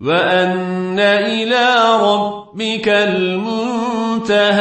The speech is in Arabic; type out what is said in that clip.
وأن إلى ربك المنتهى.